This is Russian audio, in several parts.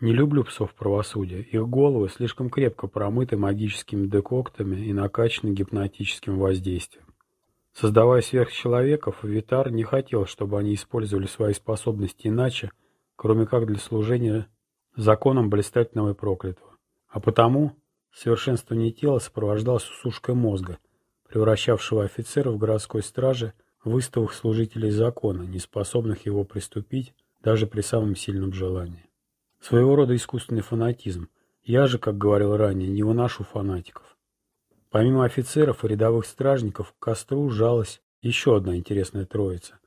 Не люблю псов правосудия. Их головы слишком крепко промыты магическими декоктами и накачаны гипнотическим воздействием. Создавая сверхчеловеков, Витар не хотел, чтобы они использовали свои способности иначе, кроме как для служения законам блистательного и проклятого. А потому совершенствование тела сопровождалось усушкой мозга, превращавшего офицеров городской стражи в выставых служителей закона, не способных его приступить даже при самом сильном желании. Своего рода искусственный фанатизм. Я же, как говорил ранее, не выношу фанатиков. Помимо офицеров и рядовых стражников, к костру жалась еще одна интересная троица.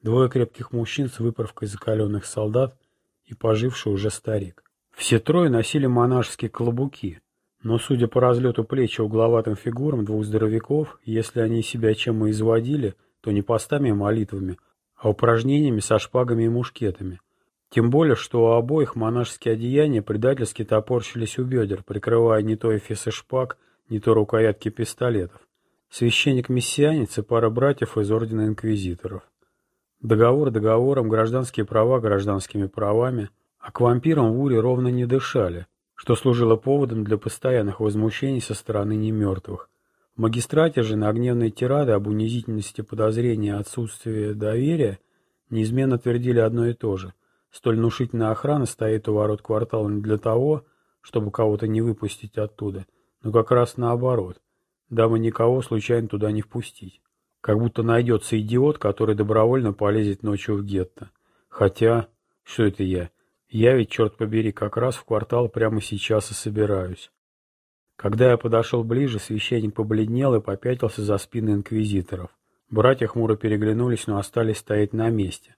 Двое крепких мужчин с выправкой закаленных солдат и поживший уже старик. Все трое носили монашеские клобуки, но, судя по разлету плеч и угловатым фигурам двух здоровяков, если они себя чем и изводили, то не постами и молитвами, а упражнениями со шпагами и мушкетами. Тем более, что у обоих монашеские одеяния предательски топорщились у бедер, прикрывая не то эфесы шпаг, не то рукоятки пистолетов. Священник-мессианец и пара братьев из Ордена Инквизиторов. Договор договором, гражданские права гражданскими правами, а к вампирам в Уре ровно не дышали – что служило поводом для постоянных возмущений со стороны немертвых. В магистрате же на гневные тирады об унизительности подозрения и отсутствии доверия неизменно твердили одно и то же. Столь внушительная охрана стоит у ворот квартала не для того, чтобы кого-то не выпустить оттуда, но как раз наоборот, дабы никого случайно туда не впустить. Как будто найдется идиот, который добровольно полезет ночью в гетто. Хотя, что это я? Я ведь, черт побери, как раз в квартал прямо сейчас и собираюсь. Когда я подошел ближе, священник побледнел и попятился за спины инквизиторов. Братья хмуро переглянулись, но остались стоять на месте.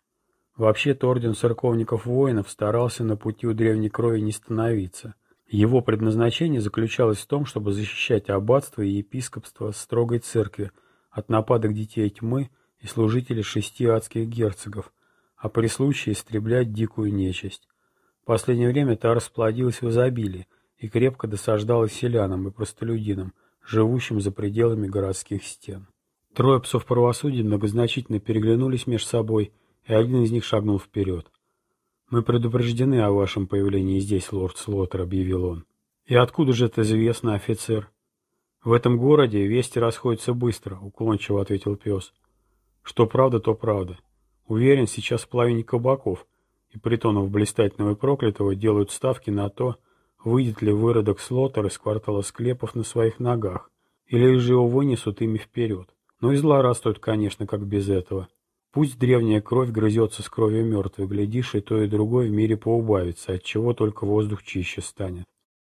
Вообще-то орден церковников-воинов старался на пути у древней крови не становиться. Его предназначение заключалось в том, чтобы защищать аббатство и епископство строгой церкви от нападок детей тьмы и служителей шести адских герцогов, а при случае истреблять дикую нечисть последнее время та расплодилась в изобилии и крепко досаждала селянам и простолюдинам, живущим за пределами городских стен. Трое псов правосудия многозначительно переглянулись между собой, и один из них шагнул вперед. «Мы предупреждены о вашем появлении здесь, лорд Слоттер», — объявил он. «И откуда же это известно, офицер?» «В этом городе вести расходятся быстро», — уклончиво ответил пес. «Что правда, то правда. Уверен, сейчас в половине кабаков и притонов блистательного и проклятого делают ставки на то, выйдет ли выродок Слотер из квартала склепов на своих ногах, или же его вынесут ими вперед. Но и злорадствуют, конечно, как без этого. Пусть древняя кровь грызется с кровью мертвой, глядишь, и то, и другое в мире поубавится, отчего только воздух чище станет.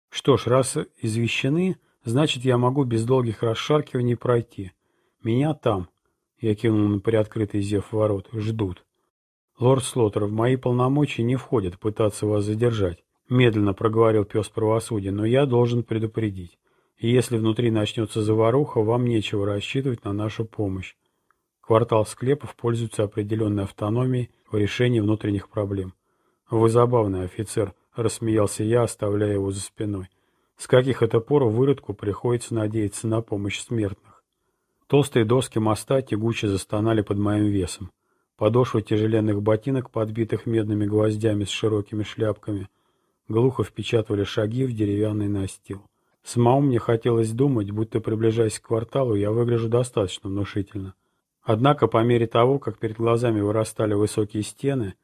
Что ж, раз извещены, значит, я могу без долгих расшаркиваний пройти. Меня там, я кинул на приоткрытый зев ворот, ждут. «Лорд Слоттер, в мои полномочия не входит пытаться вас задержать», — медленно проговорил пес правосудия, «но я должен предупредить. И если внутри начнется заваруха, вам нечего рассчитывать на нашу помощь. Квартал склепов пользуется определенной автономией в решении внутренних проблем». «Вы забавный офицер», — рассмеялся я, оставляя его за спиной. «С каких это пор выродку приходится надеяться на помощь смертных?» Толстые доски моста тягуче застонали под моим весом. Подошвы тяжеленных ботинок, подбитых медными гвоздями с широкими шляпками, глухо впечатывали шаги в деревянный настил. Самому мне хотелось думать, будто приближаясь к кварталу, я выгляжу достаточно внушительно. Однако по мере того, как перед глазами вырастали высокие стены,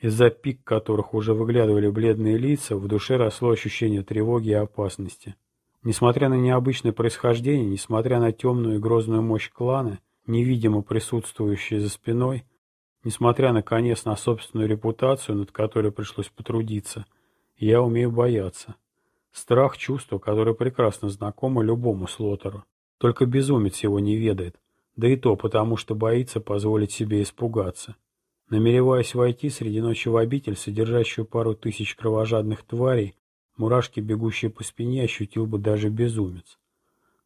из-за пик которых уже выглядывали бледные лица, в душе росло ощущение тревоги и опасности. Несмотря на необычное происхождение, несмотря на темную и грозную мощь клана, невидимо присутствующие за спиной, Несмотря, наконец, на собственную репутацию, над которой пришлось потрудиться, я умею бояться. Страх — чувство, которое прекрасно знакомо любому слотеру. Только безумец его не ведает, да и то потому, что боится позволить себе испугаться. Намереваясь войти среди ночи в обитель, содержащую пару тысяч кровожадных тварей, мурашки, бегущие по спине, ощутил бы даже безумец.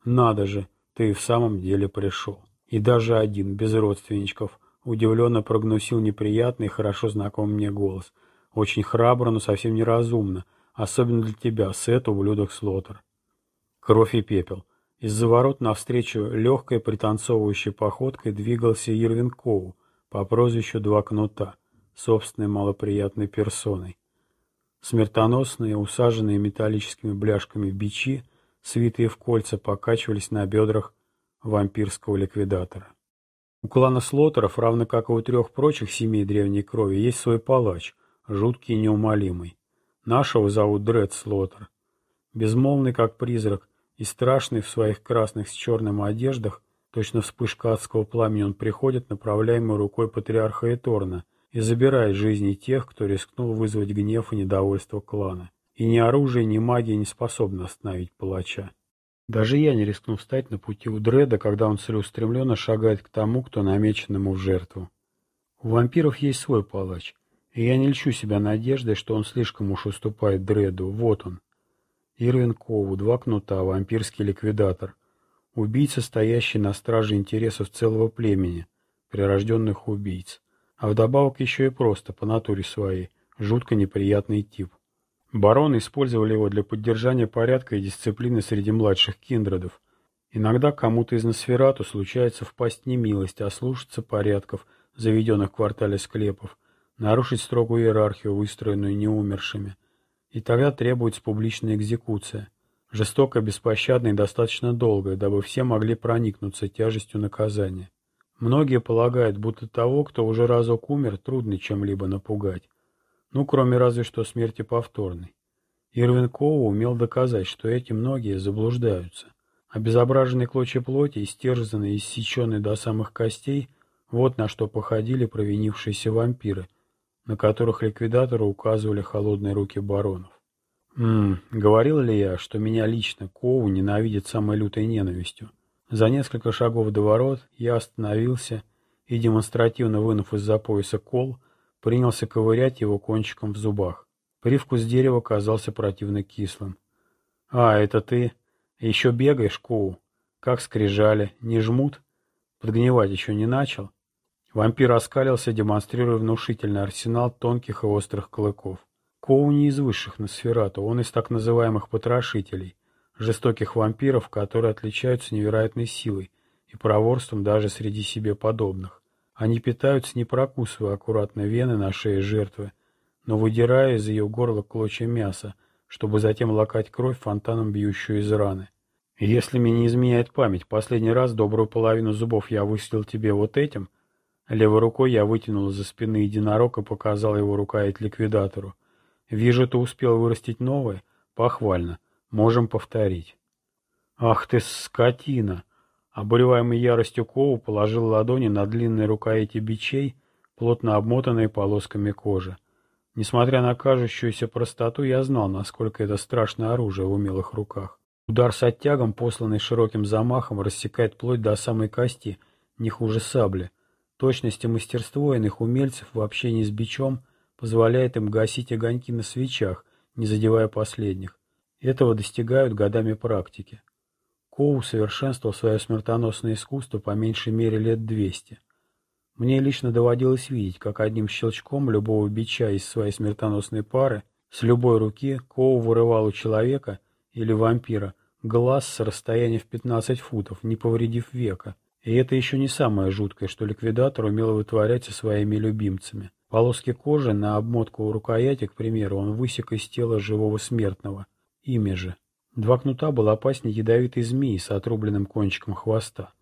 Надо же, ты и в самом деле пришел. И даже один, без родственничков — Удивленно прогнусил неприятный хорошо знакомый мне голос. Очень храбро, но совсем неразумно. Особенно для тебя, Сет, ублюдок Слотер. Кровь и пепел. Из-за ворот навстречу легкой пританцовывающей походкой двигался Ирвин Коу по прозвищу Два Кнута, собственной малоприятной персоной. Смертоносные, усаженные металлическими бляшками бичи, свитые в кольца, покачивались на бедрах вампирского ликвидатора. У клана Слотеров, равно как и у трех прочих семей древней крови, есть свой палач, жуткий и неумолимый. Нашего зовут Дред Слотер. Безмолвный, как призрак, и страшный в своих красных с черным одеждах, точно вспышка адского пламени он приходит, направляемый рукой патриарха Эторна, и забирает жизни тех, кто рискнул вызвать гнев и недовольство клана. И ни оружие, ни магия не способны остановить палача. Даже я не рискну встать на пути у Дреда, когда он целеустремленно шагает к тому, кто намечен ему в жертву. У вампиров есть свой палач, и я не льщу себя надеждой, что он слишком уж уступает Дреду. Вот он. Ирвин Кову, два кнута, вампирский ликвидатор. Убийца, стоящий на страже интересов целого племени, прирожденных убийц. А вдобавок еще и просто, по натуре своей, жутко неприятный тип. Бароны использовали его для поддержания порядка и дисциплины среди младших киндредов. Иногда кому-то из Носферату случается впасть в немилость, ослушаться порядков, заведенных в квартале склепов, нарушить строгую иерархию, выстроенную неумершими. И тогда требуется публичная экзекуция. Жестокая, беспощадная и достаточно долгая, дабы все могли проникнуться тяжестью наказания. Многие полагают, будто того, кто уже разок умер, трудно чем-либо напугать. Ну, кроме разве что смерти повторной. Ирвин Коу умел доказать, что эти многие заблуждаются. Обезображенные клочья плоти, истерзанные иссеченные до самых костей, вот на что походили провинившиеся вампиры, на которых ликвидаторы указывали холодные руки баронов. Ммм, говорил ли я, что меня лично Коу ненавидит самой лютой ненавистью? За несколько шагов до ворот я остановился и, демонстративно вынув из-за пояса кол, принялся ковырять его кончиком в зубах. Привкус дерева казался противно кислым. «А, это ты? Еще бегаешь, Коу? Как скрижали? Не жмут? Подгнивать еще не начал?» Вампир оскалился, демонстрируя внушительный арсенал тонких и острых клыков. Коу не из высших на сферату, он из так называемых потрошителей, жестоких вампиров, которые отличаются невероятной силой и проворством даже среди себе подобных. Они питаются, не прокусывая аккуратно вены на шее жертвы, но выдирая из ее горла клочья мяса, чтобы затем лакать кровь фонтаном, бьющую из раны. если мне не изменяет память, последний раз добрую половину зубов я выстрелил тебе вот этим. Левой рукой я вытянул из-за спины единорог и показал его рукоять ликвидатору. Вижу, ты успел вырастить новое. Похвально. Можем повторить. Ах ты скотина! Обуреваемый яростью Коу положил ладони на длинные рукояти бичей, плотно обмотанные полосками кожи. Несмотря на кажущуюся простоту, я знал, насколько это страшное оружие в умелых руках. Удар с оттягом, посланный широким замахом, рассекает плоть до самой кости, не хуже сабли. Точность и мастерство иных умельцев в общении с бичом позволяет им гасить огоньки на свечах, не задевая последних. Этого достигают годами практики. Коу совершенствовал свое смертоносное искусство по меньшей мере лет двести. Мне лично доводилось видеть, как одним щелчком любого бича из своей смертоносной пары с любой руки Коу вырывал у человека или вампира глаз с расстояния в 15 футов, не повредив века. И это еще не самое жуткое, что ликвидатор умел вытворять со своими любимцами. Полоски кожи на обмотку у рукояти, к примеру, он высек из тела живого смертного. Ими же. Два кнута был опаснее ядовитой змеи с отрубленным кончиком хвоста,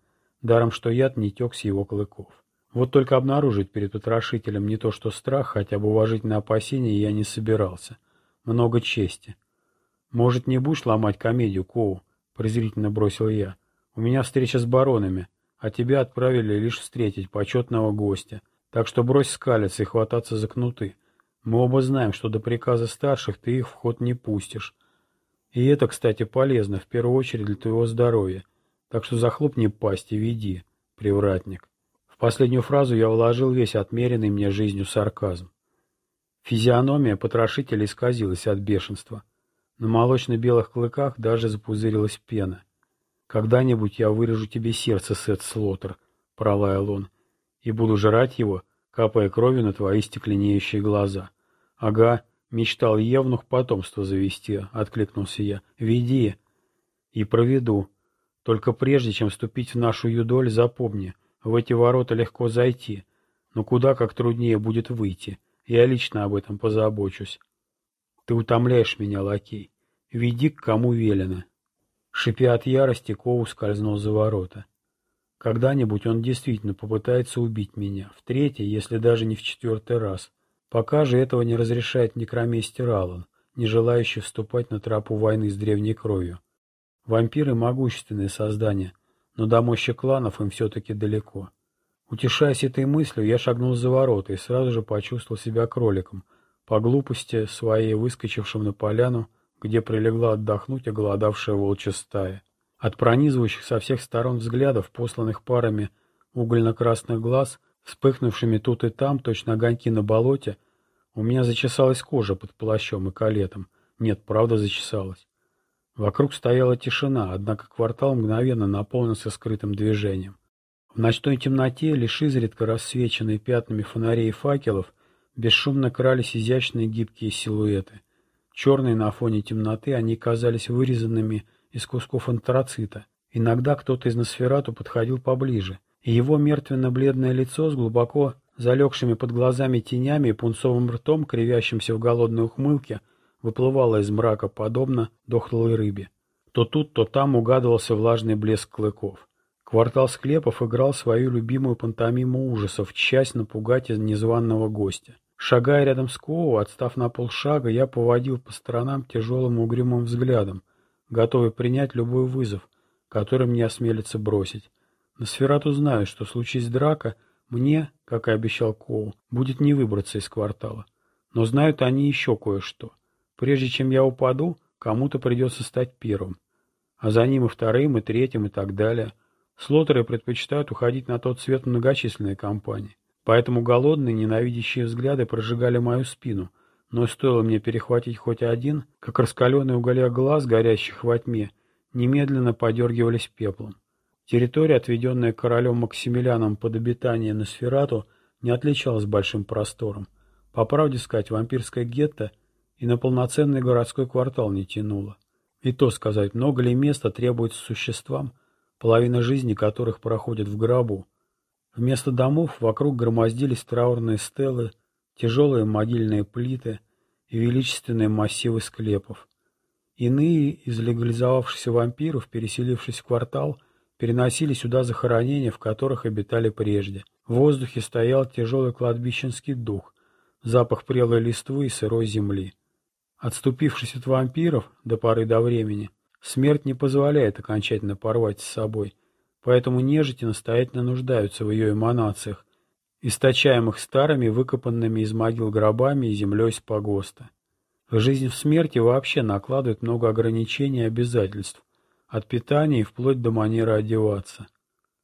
даром что яд не тек с его клыков. Вот только обнаружить перед потрошителем не то что страх, хотя бы уважительное опасение я не собирался. Много чести. «Может, не будешь ломать комедию, Коу?» — презрительно бросил я. «У меня встреча с баронами, а тебя отправили лишь встретить почетного гостя. Так что брось скалиться и хвататься за кнуты. Мы оба знаем, что до приказа старших ты их в ход не пустишь. И это, кстати, полезно, в первую очередь для твоего здоровья. Так что захлопни пасть и веди, привратник. В последнюю фразу я вложил весь отмеренный мне жизнью сарказм. Физиономия потрошителя исказилась от бешенства. На молочно-белых клыках даже запузырилась пена. «Когда-нибудь я вырежу тебе сердце, Сет Слотер», — пролаял он, — «и буду жрать его, капая кровью на твои стекленеющие глаза. Ага, Мечтал Евнух потомство завести, откликнулся я. Веди. И проведу. Только прежде, чем вступить в нашу юдоль, запомни, в эти ворота легко зайти, но куда как труднее будет выйти. Я лично об этом позабочусь. Ты утомляешь меня, лакей. Веди, к кому велено. Шипя от ярости, Коу скользнул за ворота. Когда-нибудь он действительно попытается убить меня, в третий, если даже не в четвертый раз. Пока же этого не разрешает некроместер Аллан, не желающий вступать на тропу войны с древней кровью. Вампиры — могущественные создания, но до мощи кланов им все-таки далеко. Утешаясь этой мыслью, я шагнул за ворота и сразу же почувствовал себя кроликом, по глупости своей выскочившим на поляну, где прилегла отдохнуть оголодавшая волчья стая. От пронизывающих со всех сторон взглядов, посланных парами угольно-красных глаз, вспыхнувшими тут и там, точно огоньки на болоте, у меня зачесалась кожа под плащом и калетом. Нет, правда зачесалась. Вокруг стояла тишина, однако квартал мгновенно наполнился скрытым движением. В ночной темноте, лишь изредка рассвеченные пятнами фонарей и факелов, бесшумно крались изящные гибкие силуэты. Черные на фоне темноты, они казались вырезанными из кусков антрацита. Иногда кто-то из Носферату подходил поближе, и его мертвенно-бледное лицо с глубоко залегшими под глазами тенями и пунцовым ртом, кривящимся в голодной ухмылке, выплывало из мрака, подобно дохлой рыбе. То тут, то там угадывался влажный блеск клыков. Квартал склепов играл свою любимую пантомиму ужасов, часть напугать незваного гостя. Шагая рядом с Коу, отстав на полшага, я поводил по сторонам тяжелым угрюмым взглядом, готовый принять любой вызов, который мне осмелится бросить. На сферату знаю, что случись драка, мне, как и обещал Коу, будет не выбраться из квартала. Но знают они еще кое-что. Прежде чем я упаду, кому-то придется стать первым. А за ним и вторым, и третьим, и так далее — Слотеры предпочитают уходить на тот свет многочисленные компании. Поэтому голодные, ненавидящие взгляды прожигали мою спину, но стоило мне перехватить хоть один, как раскаленные уголья глаз, горящих во тьме, немедленно подергивались пеплом. Территория, отведенная королем Максимилианом под обитание на Сферату, не отличалась большим простором. По правде сказать, вампирское гетто и на полноценный городской квартал не тянуло. И то сказать, много ли места требуется существам, половина жизни которых проходит в гробу. Вместо домов вокруг громоздились траурные стелы, тяжелые могильные плиты и величественные массивы склепов. Иные из легализовавшихся вампиров, переселившись в квартал, переносили сюда захоронения, в которых обитали прежде. В воздухе стоял тяжелый кладбищенский дух, запах прелой листвы и сырой земли. Отступившись от вампиров до поры до времени, Смерть не позволяет окончательно порвать с собой, поэтому нежити настоятельно нуждаются в ее эманациях, источаемых старыми, выкопанными из могил гробами и землей с погоста. Жизнь в смерти вообще накладывает много ограничений и обязательств, от питания и вплоть до манеры одеваться.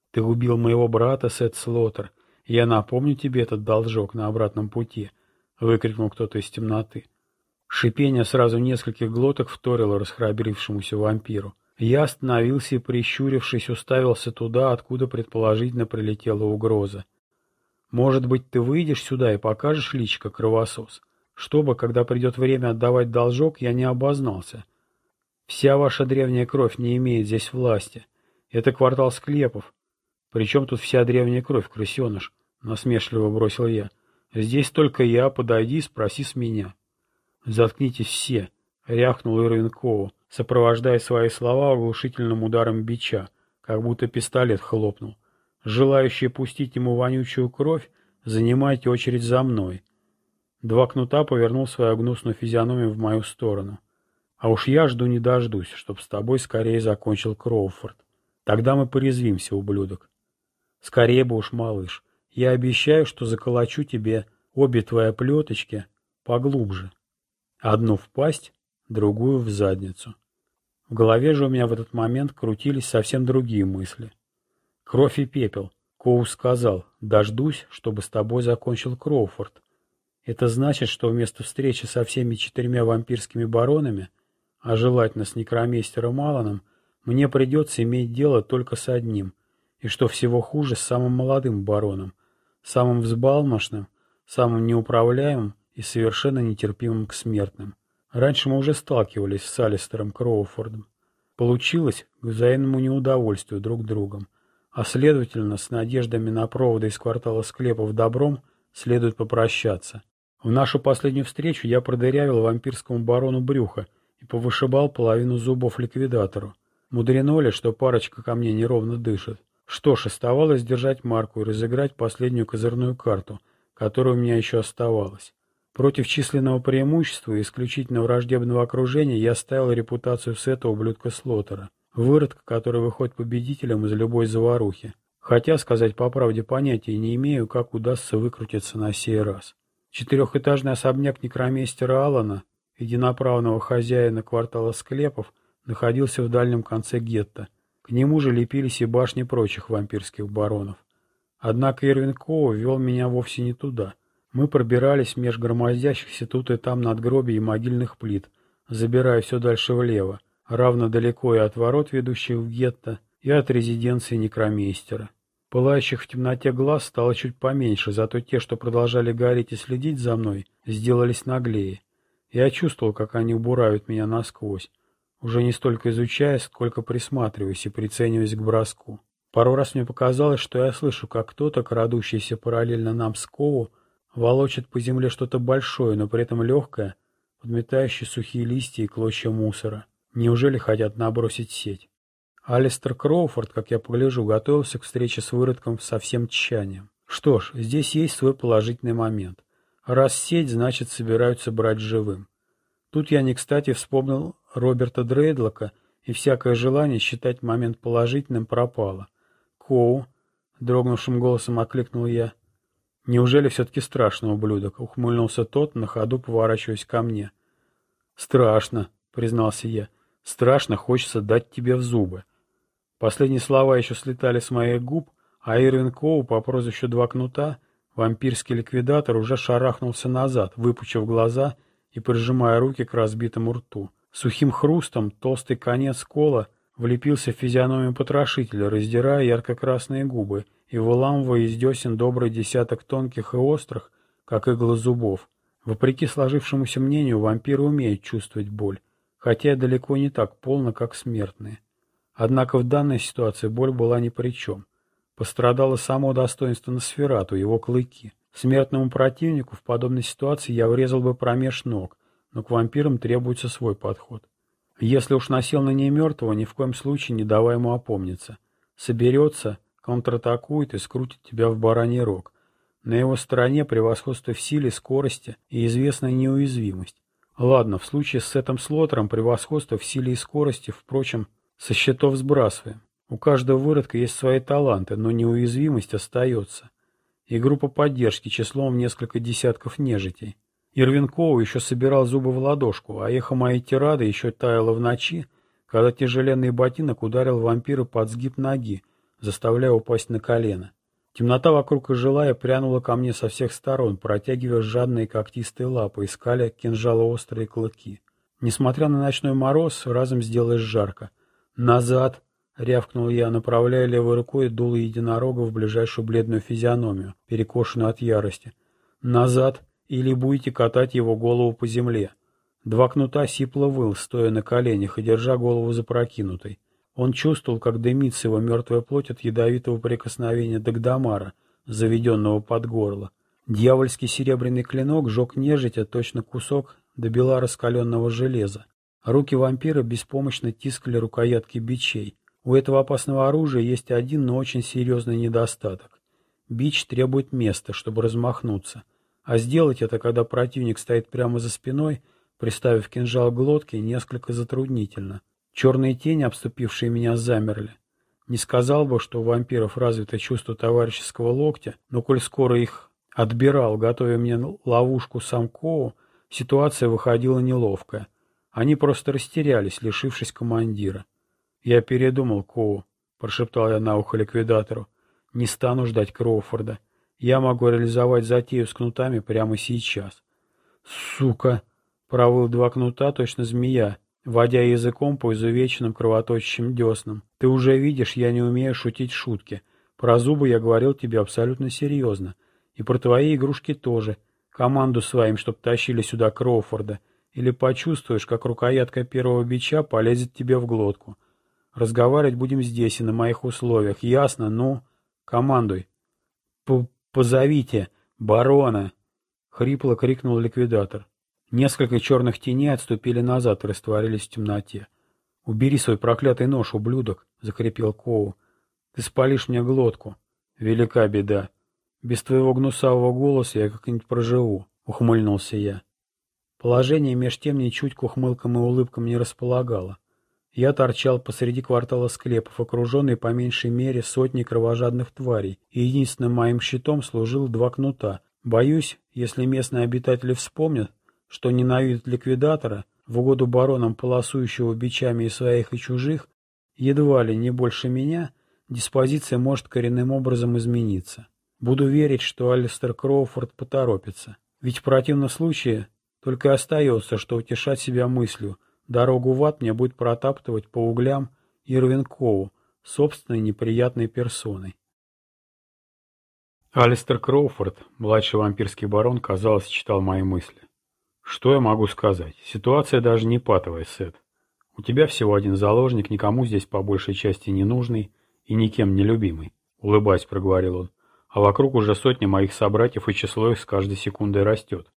Ты убил моего брата, Сет Слотер, я напомню тебе этот должок на обратном пути, — выкрикнул кто-то из темноты. Шипение сразу нескольких глоток вторило расхрабрившемуся вампиру. Я остановился и, прищурившись, уставился туда, откуда предположительно прилетела угроза. «Может быть, ты выйдешь сюда и покажешь личико, кровосос, чтобы, когда придет время отдавать должок, я не обознался. Вся ваша древняя кровь не имеет здесь власти. Это квартал склепов. Причем тут вся древняя кровь, крысеныш?» — насмешливо бросил я. «Здесь только я, подойди и спроси с меня». «Заткнитесь все!» — рявкнул Ирвин Коу, сопровождая свои слова оглушительным ударом бича, как будто пистолет хлопнул. «Желающие пустить ему вонючую кровь, занимайте очередь за мной». Два кнута повернул свою гнусную физиономию в мою сторону. «А уж я жду не дождусь, чтоб с тобой скорее закончил Кроуфорд. Тогда мы порезвимся, ублюдок. Скорее бы уж, малыш. Я обещаю, что заколочу тебе обе твои плеточки поглубже». Одну в пасть, другую в задницу. В голове же у меня в этот момент крутились совсем другие мысли. Кровь и пепел. Коу сказал, дождусь, чтобы с тобой закончил Кроуфорд. Это значит, что вместо встречи со всеми четырьмя вампирскими баронами, а желательно с некромейстером Алланом, мне придется иметь дело только с одним, и что всего хуже, с самым молодым бароном, самым взбалмошным, самым неуправляемым и совершенно нетерпимым к смертным. Раньше мы уже сталкивались с Алистером Кроуфордом. Получилось к взаимному неудовольствию друг другом, а следовательно, с надеждами на проводы из квартала склепов добром следует попрощаться. В нашу последнюю встречу я продырявил вампирскому барону брюха и повышибал половину зубов ликвидатору. Мудрено ли, что парочка ко мне неровно дышит? Что ж, оставалось держать марку и разыграть последнюю козырную карту, которая у меня еще оставалась. Против численного преимущества и исключительно враждебного окружения я ставил репутацию Сета ублюдка Слотера, выродка, который выходит победителем из любой заварухи. Хотя, сказать по правде, понятия не имею, как удастся выкрутиться на сей раз. Четырехэтажный особняк некромейстера Алана, единоправного хозяина квартала склепов, находился в дальнем конце гетто. К нему же лепились и башни прочих вампирских баронов. Однако Ирвин Коу вел меня вовсе не туда. Мы пробирались меж громоздящихся тут и там надгробий и могильных плит, забирая все дальше влево, равно далеко и от ворот, ведущих в гетто, и от резиденции некромейстера. Пылающих в темноте глаз стало чуть поменьше, зато те, что продолжали гореть и следить за мной, сделались наглее. Я чувствовал, как они убурают меня насквозь, уже не столько изучая, сколько присматриваясь и прицениваясь к броску. Пару раз мне показалось, что я слышу, как кто-то, крадущийся параллельно нам с Кову, волочит по земле что-то большое, но при этом легкое, подметающее сухие листья и клочья мусора. Неужели хотят набросить сеть? Алистер Кроуфорд, как я погляжу, готовился к встрече с выродком со всем тщанием. Что ж, здесь есть свой положительный момент. Раз сеть, значит, собираются брать живым. Тут я не кстати вспомнил Роберта Дрейдлока, и всякое желание считать момент положительным пропало. «Коу», — дрогнувшим голосом окликнул я. «Неужели все-таки страшно, ублюдок?» — ухмыльнулся тот, на ходу поворачиваясь ко мне. «Страшно», — признался я. «Страшно, хочется дать тебе в зубы». Последние слова еще слетали с моих губ, а Ирвин Коу по прозвищу Два Кнута, вампирский ликвидатор, уже шарахнулся назад, выпучив глаза — и прижимая руки к разбитому рту. Сухим хрустом толстый конец кола влепился в физиономию потрошителя, раздирая ярко-красные губы и выламывая из десен добрый десяток тонких и острых, как иглы зубов. Вопреки сложившемуся мнению, вампиры умеют чувствовать боль, хотя далеко не так полно, как смертные. Однако в данной ситуации боль была ни при чем. Пострадало само достоинство Носферату, его клыки. Смертному противнику в подобной ситуации я врезал бы промеж ног, но к вампирам требуется свой подход. Если уж насел на ней мертвого, ни в коем случае не давай ему опомниться. Соберется, контратакует и скрутит тебя в бараний рог. На его стороне превосходство в силе, скорости и известная неуязвимость. Ладно, в случае с этим слотером превосходство в силе и скорости, впрочем, со счетов сбрасываем. У каждого выродка есть свои таланты, но неуязвимость остается и группа поддержки числом в несколько десятков нежитей. Ирвинкова еще собирал зубы в ладошку, а эхо моей тирады еще таяло в ночи, когда тяжеленный ботинок ударил вампира под сгиб ноги, заставляя упасть на колено. Темнота вокруг и прянула ко мне со всех сторон, протягивая жадные когтистые лапы, искали кинжалоострые клыки. Несмотря на ночной мороз, разом сделалось жарко. «Назад!» — рявкнул я, направляя левой рукой дуло единорога в ближайшую бледную физиономию, перекошенную от ярости. «Назад, или будете катать его голову по земле». Два кнута сипло выл, стоя на коленях и держа голову запрокинутой. Он чувствовал, как дымится его мертвая плоть от ядовитого прикосновения Дагдамара, заведенного под горло. Дьявольский серебряный клинок жег нежитя точно кусок до бела раскаленного железа. Руки вампира беспомощно тискали рукоятки бичей. У этого опасного оружия есть один, но очень серьезный недостаток. Бич требует места, чтобы размахнуться. А сделать это, когда противник стоит прямо за спиной, приставив кинжал к глотке, несколько затруднительно. Черные тени, обступившие меня, замерли. Не сказал бы, что у вампиров развито чувство товарищеского локтя, но коль скоро их отбирал, готовя мне ловушку сам Коу, ситуация выходила неловкая. Они просто растерялись, лишившись командира. «Я передумал, Коу», — прошептал я на ухо ликвидатору. «Не стану ждать Кроуфорда. Я могу реализовать затею с кнутами прямо сейчас». «Сука!» — провыл два кнута, точно змея, водя языком по изувеченным кровоточащим деснам. «Ты уже видишь, я не умею шутить шутки. Про зубы я говорил тебе абсолютно серьезно. И про твои игрушки тоже. Команду своим, чтоб тащили сюда Кроуфорда. Или почувствуешь, как рукоятка первого бича полезет тебе в глотку. Разговаривать будем здесь и на моих условиях. Ясно? Ну, командуй. П Позовите барона. хрипло крикнул ликвидатор. Несколько черных теней отступили назад и растворились в темноте. «Убери свой проклятый нож, ублюдок!» — закрепил Коу. «Ты спалишь мне глотку. Велика беда. Без твоего гнусавого голоса я как-нибудь проживу», — ухмыльнулся я. Положение меж тем ничуть к ухмылкам и улыбкам не располагало. Я торчал посреди квартала склепов, окруженный по меньшей мере сотней кровожадных тварей, и единственным моим щитом служил два кнута. Боюсь, если местные обитатели вспомнят, что ненавидят ликвидатора, в угоду баронам, полосующего бичами и своих, и чужих, едва ли не больше меня, диспозиция может коренным образом измениться. Буду верить, что Алистер Кроуфорд поторопится. Ведь в противном случае только остается, что утешать себя мыслью – Дорогу в ад мне будет протаптывать по углям Ирвин Коу, собственной неприятной персоной. Алистер Кроуфорд, младший вампирский барон, казалось, читал мои мысли. Что я могу сказать? Ситуация даже не патовая, Сет. У тебя всего один заложник, никому здесь по большей части не нужный и никем не любимый. Улыбаясь, проговорил он. А вокруг уже сотни моих собратьев, и число их с каждой секундой растет.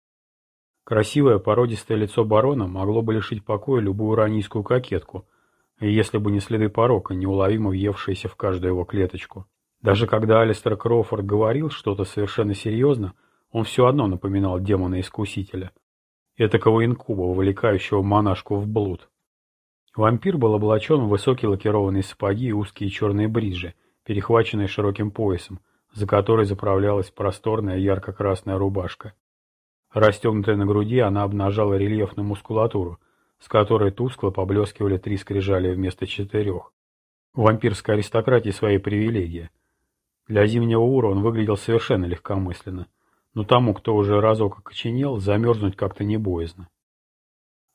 Красивое породистое лицо барона могло бы лишить покоя любую ранийскую кокетку, если бы не следы порока, неуловимо въевшиеся в каждую его клеточку. Даже когда Алистер Кроуфорд говорил что-то совершенно серьезно, он все одно напоминал демона-искусителя. Этакого инкуба, увлекающего монашку в блуд. Вампир был облачен в высокие лакированные сапоги и узкие черные бриджи, перехваченные широким поясом, за которой заправлялась просторная ярко-красная рубашка. Расстегнутая на груди, она обнажала рельефную мускулатуру, с которой тускло поблескивали три скрижали вместо четырех. Вампирской аристократии свои привилегии. Для зимнего ура он выглядел совершенно легкомысленно, но тому, кто уже разок окоченел, замерзнуть как-то не боязно.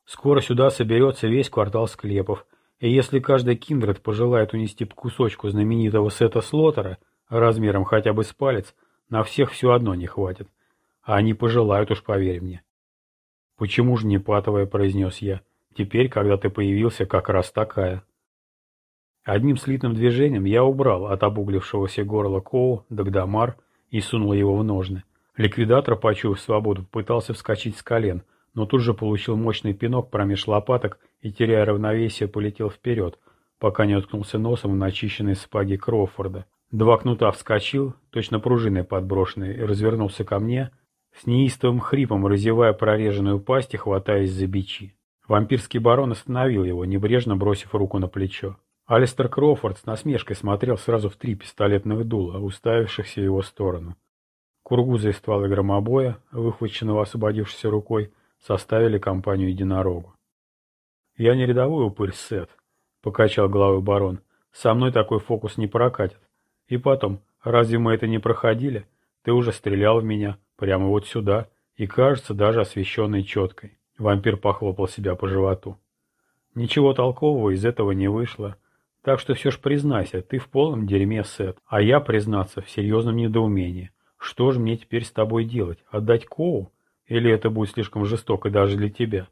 Скоро сюда соберется весь квартал склепов, и если каждый киндред пожелает унести по кусочку знаменитого сета Слотера размером хотя бы с палец, на всех все одно не хватит. А они пожелают уж, поверь мне. Почему же не патовая, произнес я. Теперь, когда ты появился, как раз такая. Одним слитным движением я убрал от обуглившегося горла Коу Дагдамар и сунул его в ножны. Ликвидатор, почуяв свободу, пытался вскочить с колен, но тут же получил мощный пинок промеж лопаток и, теряя равновесие, полетел вперед, пока не уткнулся носом в начищенные сапоги Кроуфорда. Два кнута вскочил, точно пружиной подброшенные, и развернулся ко мне, с неистовым хрипом разевая прореженную пасть и хватаясь за бичи. Вампирский барон остановил его, небрежно бросив руку на плечо. Алистер Кроуфорд с насмешкой смотрел сразу в три пистолетных дула, уставившихся в его сторону. Кургузы и стволы громобоя, выхваченного освободившейся рукой, составили компанию единорогу. «Я не рядовой упырь, Сет», — покачал головой барон. «Со мной такой фокус не прокатит. И потом, разве мы это не проходили? Ты уже стрелял в меня, Прямо вот сюда. И кажется, даже освещенной четкой. Вампир похлопал себя по животу. Ничего толкового из этого не вышло. Так что все ж признайся, ты в полном дерьме, Сет. А я, признаться, в серьезном недоумении. Что же мне теперь с тобой делать? Отдать Коу? Или это будет слишком жестоко даже для тебя?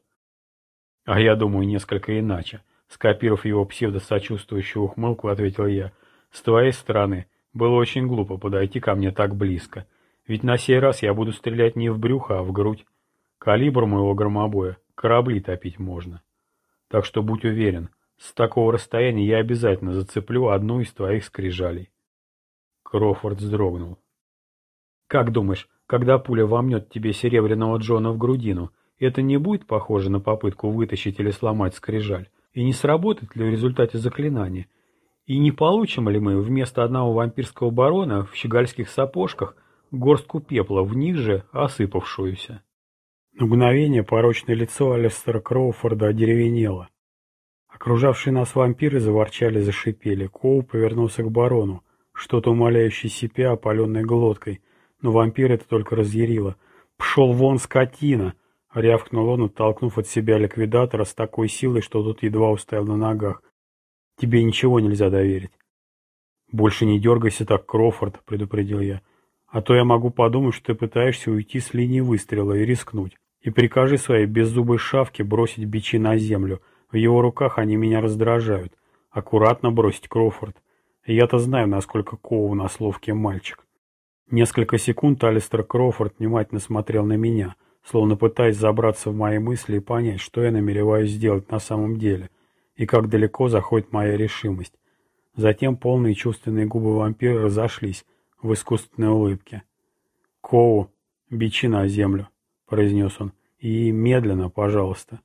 А я думаю несколько иначе. Скопировав его псевдо-сочувствующую ухмылку, ответил я. С твоей стороны, было очень глупо подойти ко мне так близко. Ведь на сей раз я буду стрелять не в брюхо, а в грудь. Калибр моего громобоя корабли топить можно. Так что будь уверен, с такого расстояния я обязательно зацеплю одну из твоих скрижалей. Крофорд вздрогнул. Как думаешь, когда пуля вомнет тебе серебряного Джона в грудину, это не будет похоже на попытку вытащить или сломать скрижаль? И не сработает ли в результате заклинания? И не получим ли мы вместо одного вампирского барона в щегольских сапожках – горстку пепла, в них же осыпавшуюся. На мгновение порочное лицо Алистера Кроуфорда одеревенело. Окружавшие нас вампиры заворчали, зашипели. Коу повернулся к барону, что-то умоляющий сипя опаленной глоткой, но вампир это только разъярило. «Пшел вон, скотина!» — рявкнул он, оттолкнув от себя ликвидатора с такой силой, что тот едва устоял на ногах. «Тебе ничего нельзя доверить». «Больше не дергайся так, Крофорд», — предупредил я. А то я могу подумать, что ты пытаешься уйти с линии выстрела и рискнуть. И прикажи своей беззубой шавке бросить бичи на землю. В его руках они меня раздражают. Аккуратно бросить, Кроуфорд. Я-то знаю, насколько Коу у нас ловкий мальчик. Несколько секунд Алистер Кроуфорд внимательно смотрел на меня, словно пытаясь забраться в мои мысли и понять, что я намереваюсь сделать на самом деле, и как далеко заходит моя решимость. Затем полные чувственные губы вампира разошлись в искусственной улыбке. «Коу, бичи на землю», — произнес он, — «и медленно, пожалуйста».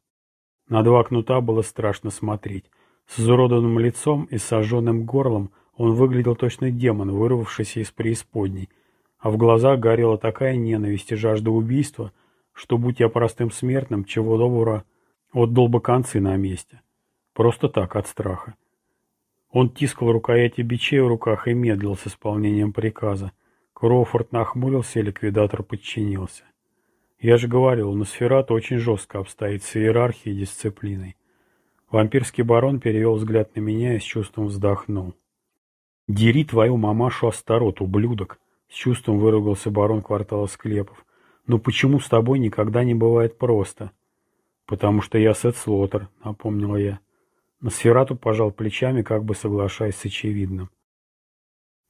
На два кнута было страшно смотреть. С изуродованным лицом и сожженным горлом он выглядел точно демон, вырвавшийся из преисподней, а в глазах горела такая ненависть и жажда убийства, что, будь я простым смертным, чего доброго, отдал бы концы на месте. Просто так, от страха. Он тискал рукояти бичей в руках и медлил с исполнением приказа. Кроуфорд нахмурился, и ликвидатор подчинился. Я же говорил, у Носферата очень жестко обстоит с иерархией и дисциплиной. Вампирский барон перевел взгляд на меня и с чувством вздохнул. «Дери твою мамашу Астарот, ублюдок!» С чувством выругался барон квартала склепов. «Но почему с тобой никогда не бывает просто?» «Потому что я Сет Слотер», — напомнила я. Носферату пожал плечами, как бы соглашаясь с очевидным.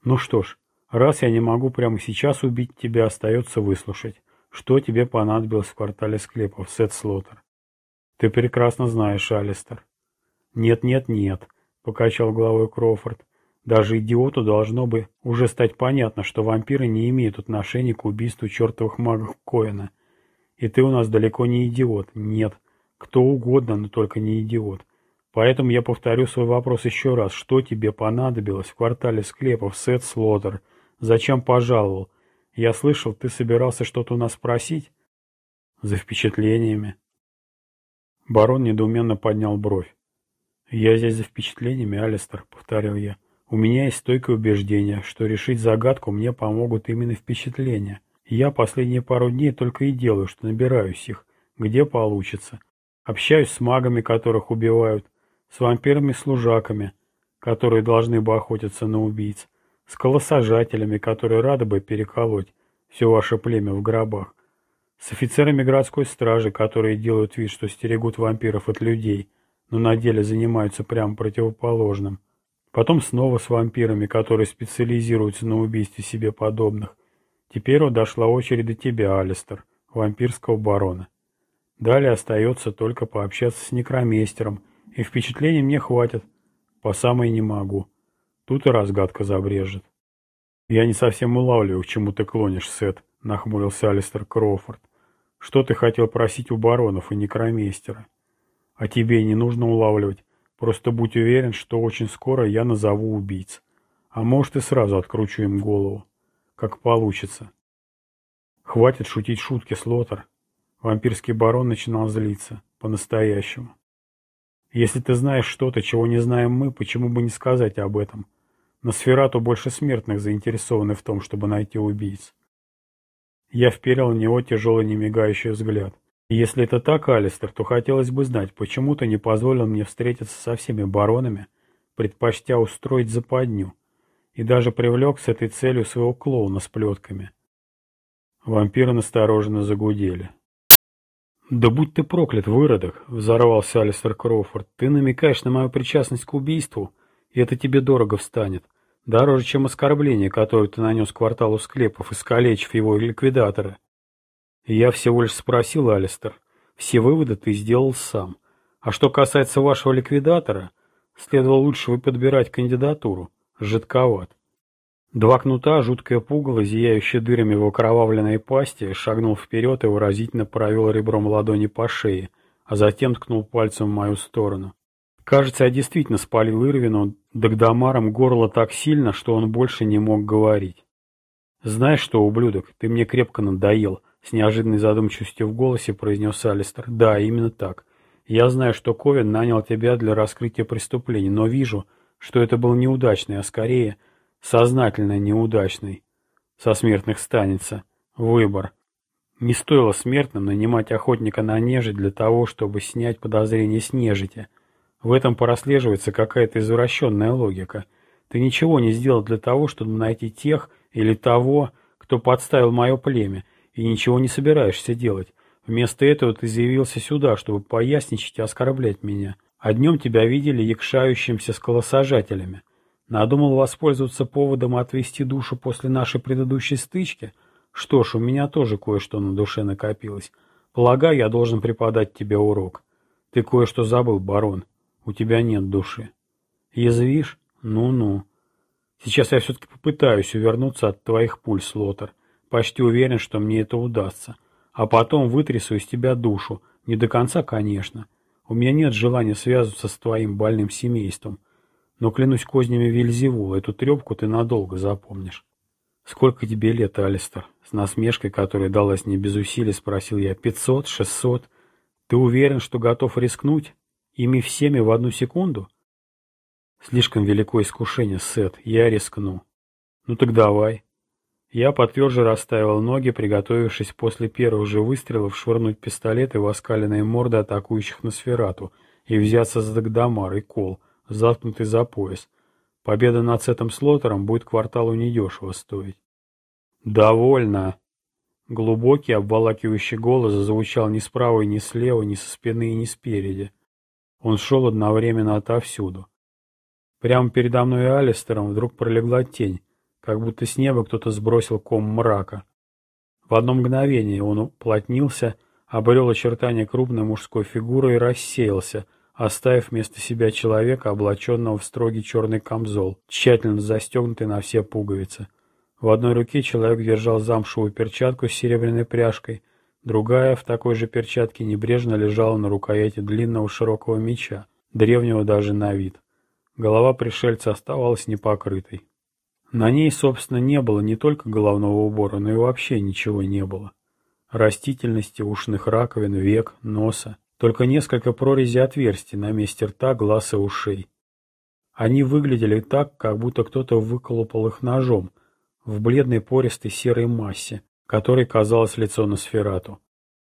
«Ну что ж, раз я не могу прямо сейчас убить тебя, остается выслушать, что тебе понадобилось в квартале склепов, Сет Слотер. Ты прекрасно знаешь, Алистер». «Нет-нет-нет», — покачал головой Кроуфорд. «Даже идиоту должно бы уже стать понятно, что вампиры не имеют отношения к убийству чертовых магов Коэна. И ты у нас далеко не идиот. Нет, кто угодно, но только не идиот». Поэтому я повторю свой вопрос еще раз. Что тебе понадобилось в квартале склепов Сет Слотер? Зачем пожаловал? Я слышал, ты собирался что-то у нас спросить? За впечатлениями. Барон недоуменно поднял бровь. «Я здесь за впечатлениями, Алистер», — повторил я. «У меня есть стойкое убеждение, что решить загадку мне помогут именно впечатления. Я последние пару дней только и делаю, что набираюсь их, где получится. Общаюсь с магами, которых убивают, с вампирами-служаками, которые должны бы охотиться на убийц, с колосажателями, которые рады бы переколоть все ваше племя в гробах, с офицерами городской стражи, которые делают вид, что стерегут вампиров от людей, но на деле занимаются прямо противоположным. Потом снова с вампирами, которые специализируются на убийстве себе подобных. Теперь вот дошла очередь до тебя, Алистер, вампирского барона. Далее остается только пообщаться с некромейстером – и впечатлений мне хватит. По самой не могу. Тут и разгадка забрежет. Я не совсем улавливаю, к чему ты клонишь, Сет, нахмурился Алистер Кроуфорд. Что ты хотел просить у баронов и некромейстера? А тебе не нужно улавливать. Просто будь уверен, что очень скоро я назову убийц. А может и сразу откручу им голову. Как получится. Хватит шутить шутки, Слотер. Вампирский барон начинал злиться. По-настоящему. Если ты знаешь что-то, чего не знаем мы, почему бы не сказать об этом? На сферату больше смертных заинтересованы в том, чтобы найти убийц. Я вперил в него тяжелый немигающий взгляд. Если это так, Алистер, то хотелось бы знать, почему ты не позволил мне встретиться со всеми баронами, предпочтя устроить западню, и даже привлек с этой целью своего клоуна с плетками. Вампиры настороженно загудели. «Да будь ты проклят, выродок!» — взорвался Алистер Кроуфорд. «Ты намекаешь на мою причастность к убийству, и это тебе дорого встанет. Дороже, чем оскорбление, которое ты нанес кварталу склепов, искалечив его ликвидатора». «Я всего лишь спросил, Алистер. Все выводы ты сделал сам. А что касается вашего ликвидатора, следовало лучше вы подбирать кандидатуру. Жидковат». Два кнута, жуткое пугало, зияющее дырами в окровавленной пасти, шагнул вперед и выразительно провел ребром ладони по шее, а затем ткнул пальцем в мою сторону. Кажется, я действительно спалил Ирвину Дагдамаром горло так сильно, что он больше не мог говорить. «Знаешь что, ублюдок, ты мне крепко надоел», — с неожиданной задумчивостью в голосе произнес Алистер. «Да, именно так. Я знаю, что Ковен нанял тебя для раскрытия преступлений, но вижу, что это был неудачный, а скорее сознательно неудачный. Со смертных станется. Выбор. Не стоило смертным нанимать охотника на нежить для того, чтобы снять подозрение с нежити. В этом прослеживается какая-то извращенная логика. Ты ничего не сделал для того, чтобы найти тех или того, кто подставил мое племя, и ничего не собираешься делать. Вместо этого ты заявился сюда, чтобы поясничать и оскорблять меня. А днем тебя видели якшающимся с колосажателями. Надумал воспользоваться поводом отвести душу после нашей предыдущей стычки? Что ж, у меня тоже кое-что на душе накопилось. Полагаю, я должен преподать тебе урок. Ты кое-что забыл, барон. У тебя нет души. Язвишь? Ну-ну. Сейчас я все-таки попытаюсь увернуться от твоих пуль, Слотер. Почти уверен, что мне это удастся. А потом вытрясу из тебя душу. Не до конца, конечно. У меня нет желания связываться с твоим больным семейством. Но клянусь кознями Вильзевула, эту трепку ты надолго запомнишь. Сколько тебе лет, Алистер? С насмешкой, которая далась не без усилий, спросил я. Пятьсот? Шестьсот? Ты уверен, что готов рискнуть? Ими всеми в одну секунду? Слишком велико искушение, Сет. Я рискну. Ну так давай. Я потверже расставил ноги, приготовившись после первых же выстрелов швырнуть пистолеты в оскаленные морды атакующих на сферату и взяться за Дагдамар и Кол, заткнутый за пояс. Победа над Сетом Слотером будет кварталу недешево стоить. «Довольно!» Глубокий, обволакивающий голос зазвучал ни справа, ни слева, ни со спины, ни спереди. Он шел одновременно отовсюду. Прямо передо мной и Алистером вдруг пролегла тень, как будто с неба кто-то сбросил ком мрака. В одно мгновение он уплотнился, обрел очертания крупной мужской фигуры и рассеялся, оставив вместо себя человека, облаченного в строгий черный камзол, тщательно застегнутый на все пуговицы. В одной руке человек держал замшевую перчатку с серебряной пряжкой, другая в такой же перчатке небрежно лежала на рукояти длинного широкого меча, древнего даже на вид. Голова пришельца оставалась непокрытой. На ней, собственно, не было не только головного убора, но и вообще ничего не было. Растительности, ушных раковин, век, носа. Только несколько прорезей отверстий на месте рта, глаз и ушей. Они выглядели так, как будто кто-то выколупал их ножом в бледной пористой серой массе, которой казалось лицо на сферату.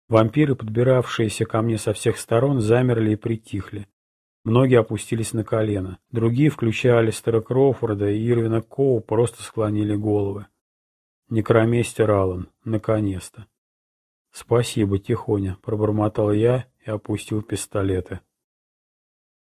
Вампиры, подбиравшиеся ко мне со всех сторон, замерли и притихли. Многие опустились на колено. Другие, включая Алистера Кроуфорда и Ирвина Коу, просто склонили головы. Некроместер Аллан, наконец-то. «Спасибо, Тихоня», — пробормотал я и опустил пистолеты.